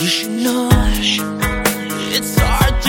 You should know it's hard.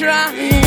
trying.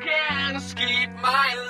can't escape my life.